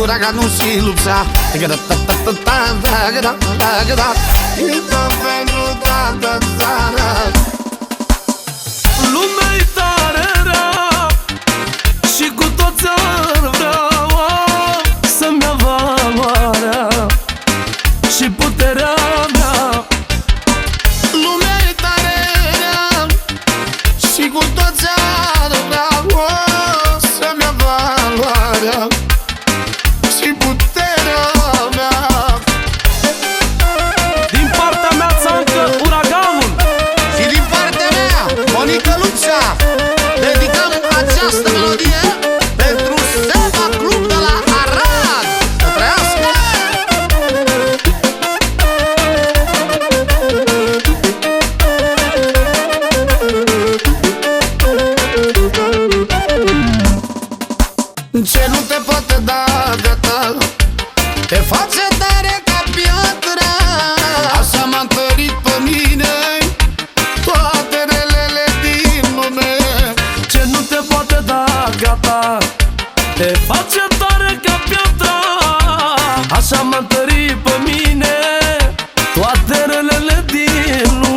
Uraganul și lupsa Și tot pentru toată țara Lumea-i tare rău glória. Ce nu te poate da gata Te face tare ca piatra. Așa da m-a întărit pe mine. Toate relele din lume Ce nu te poate da gata Te face tare ca piatra. Așa m-a întărit pe mine. Toate relele din lume.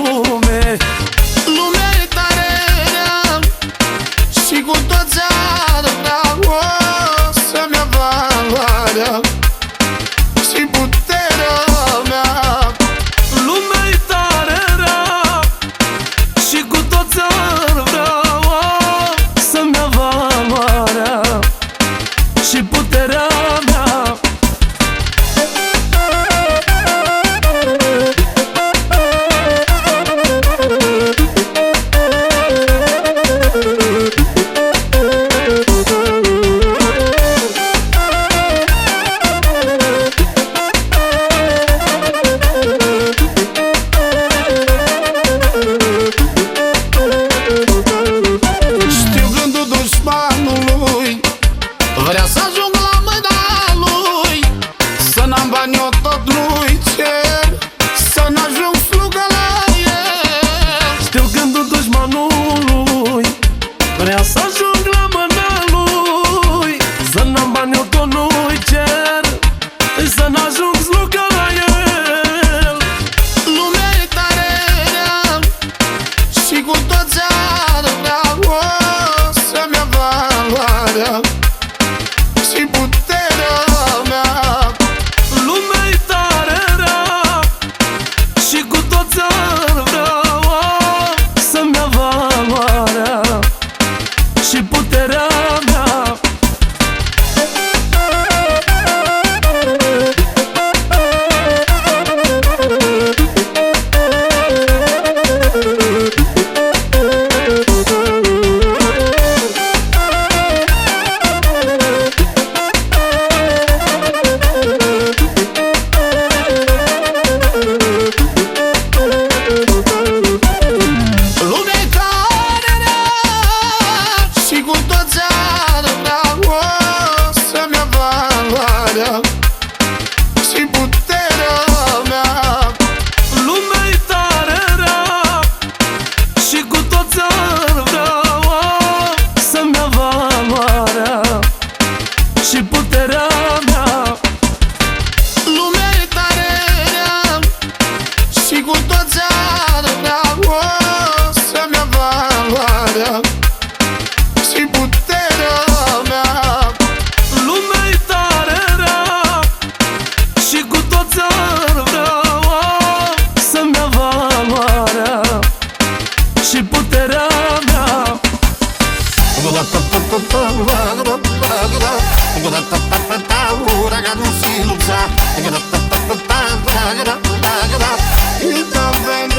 It don't